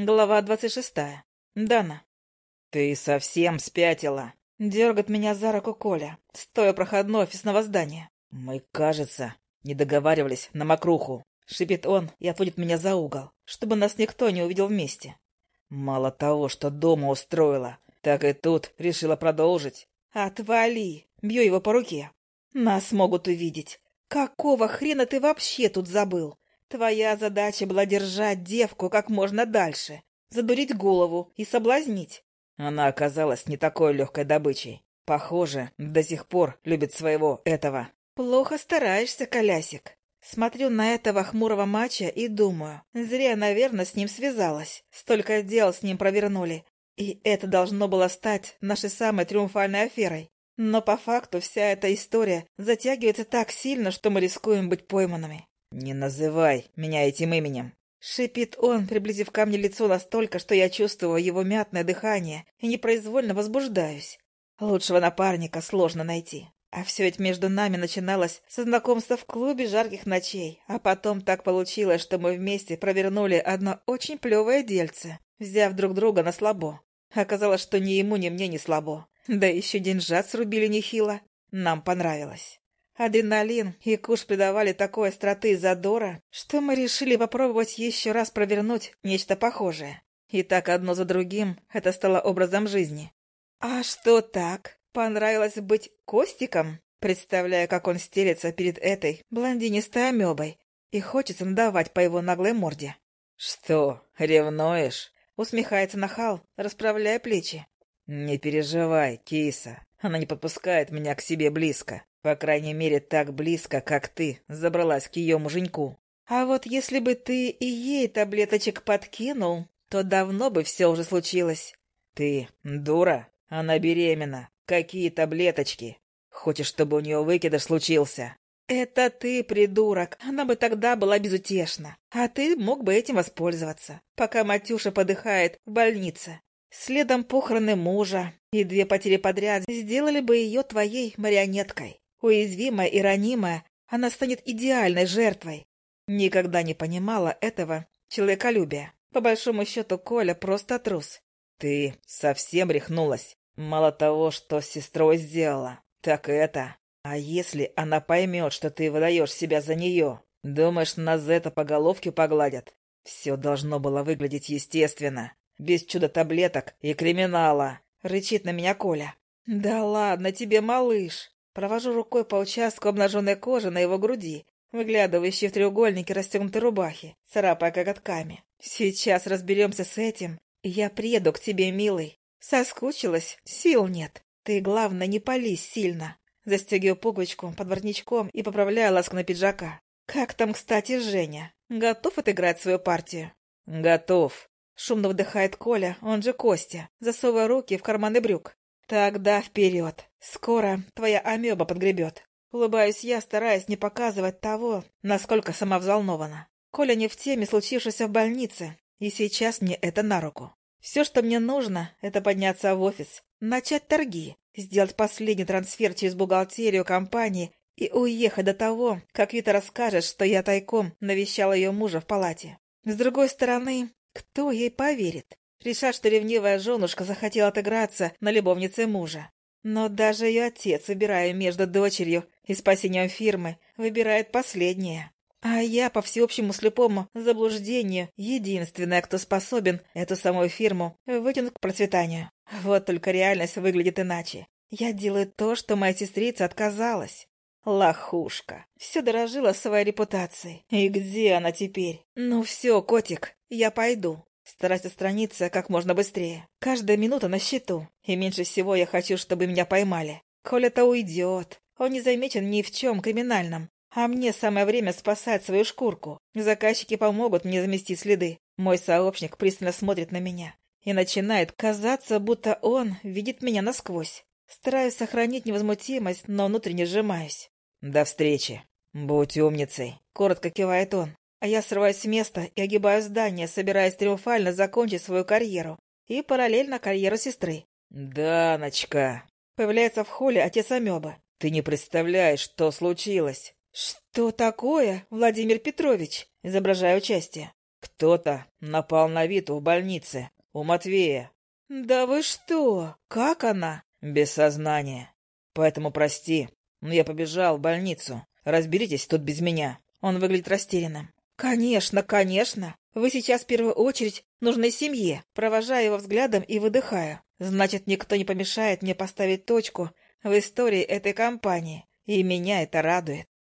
Глава двадцать шестая. Дана. «Ты совсем спятила?» Дергает меня за руку Коля, стоя проходной офисного здания. «Мы, кажется, не договаривались на мокруху», — шипит он и отводит меня за угол, чтобы нас никто не увидел вместе. Мало того, что дома устроила, так и тут решила продолжить. «Отвали!» — бью его по руке. «Нас могут увидеть. Какого хрена ты вообще тут забыл? Твоя задача была держать девку как можно дальше, задурить голову и соблазнить. Она оказалась не такой легкой добычей. Похоже, до сих пор любит своего этого. Плохо стараешься, колясик. Смотрю на этого хмурого мача и думаю, зря, наверное, с ним связалась. Столько дел с ним провернули. И это должно было стать нашей самой триумфальной аферой. Но по факту вся эта история затягивается так сильно, что мы рискуем быть пойманными. «Не называй меня этим именем!» Шипит он, приблизив ко мне лицо настолько, что я чувствую его мятное дыхание и непроизвольно возбуждаюсь. Лучшего напарника сложно найти. А все ведь между нами начиналось со знакомства в клубе жарких ночей, а потом так получилось, что мы вместе провернули одно очень плевое дельце, взяв друг друга на слабо. Оказалось, что ни ему, ни мне не слабо. Да еще деньжат срубили нехило. Нам понравилось. Адреналин и куш придавали такой остроты и задора, что мы решили попробовать еще раз провернуть нечто похожее. И так одно за другим это стало образом жизни. А что так? Понравилось быть Костиком? Представляя, как он стелется перед этой блондинистой амебой, и хочется надавать по его наглой морде. «Что, ревнуешь?» — усмехается нахал, расправляя плечи. «Не переживай, киса, она не подпускает меня к себе близко. По крайней мере, так близко, как ты забралась к ее муженьку. А вот если бы ты и ей таблеточек подкинул, то давно бы все уже случилось. Ты дура? Она беременна. Какие таблеточки? Хочешь, чтобы у нее выкидыш случился? Это ты, придурок. Она бы тогда была безутешна. А ты мог бы этим воспользоваться, пока Матюша подыхает в больнице. Следом похороны мужа и две потери подряд сделали бы ее твоей марионеткой. Уязвимая и ранимая, она станет идеальной жертвой. Никогда не понимала этого человеколюбия. По большому счету, Коля просто трус. Ты совсем рехнулась. Мало того, что с сестрой сделала, так это. А если она поймет, что ты выдаешь себя за нее, думаешь, нас за это по головке погладят? Все должно было выглядеть естественно, без чудо-таблеток и криминала. Рычит на меня Коля. Да ладно тебе, малыш. Провожу рукой по участку обнаженной кожи на его груди, выглядывающей в треугольнике расстегнутой рубахи, царапая коготками. Сейчас разберемся с этим, я приеду к тебе, милый. Соскучилась? Сил нет. Ты, главное, не пались сильно. Застегиваю пуговичку под воротничком и поправляю ласку на пиджака. Как там, кстати, Женя? Готов отыграть свою партию? Готов. Шумно вдыхает Коля, он же Костя, засовывая руки в карманы брюк. Тогда вперед. Скоро твоя амеба подгребет. Улыбаюсь я, стараясь не показывать того, насколько сама взволнована. Коля не в теме случившейся в больнице, и сейчас мне это на руку. Все, что мне нужно, это подняться в офис, начать торги, сделать последний трансфер через бухгалтерию компании и уехать до того, как Вита расскажет, что я тайком навещала ее мужа в палате. С другой стороны, кто ей поверит? Решат, что ревнивая женушка захотела отыграться на любовнице мужа. Но даже ее отец, выбирая между дочерью и спасением фирмы, выбирает последнее. А я, по всеобщему слепому заблуждению, единственная, кто способен эту самую фирму вытянуть к процветанию. Вот только реальность выглядит иначе. Я делаю то, что моя сестрица отказалась. Лохушка. Все дорожила своей репутацией. И где она теперь? Ну все, котик, я пойду. Стараюсь отстраниться как можно быстрее. Каждая минута на счету. И меньше всего я хочу, чтобы меня поймали. Коля-то уйдет. Он не замечен ни в чем криминальном. А мне самое время спасать свою шкурку. Заказчики помогут мне замести следы. Мой сообщник пристально смотрит на меня. И начинает казаться, будто он видит меня насквозь. Стараюсь сохранить невозмутимость, но внутренне сжимаюсь. «До встречи. Будь умницей», — коротко кивает он. А я срываюсь с места и огибаю здание, собираясь триумфально закончить свою карьеру и параллельно карьеру сестры. «Даночка!» Появляется в холле отец Амеба. «Ты не представляешь, что случилось!» «Что такое, Владимир Петрович?» Изображаю участие. Кто-то напал на Виту в больнице, у Матвея. Да вы что? Как она? Без сознания. Поэтому прости, но я побежал в больницу. Разберитесь тут без меня. Он выглядит растерянным. «Конечно, конечно. Вы сейчас в первую очередь нужны семье». Провожаю его взглядом и выдыхаю. Значит, никто не помешает мне поставить точку в истории этой компании. И меня это радует.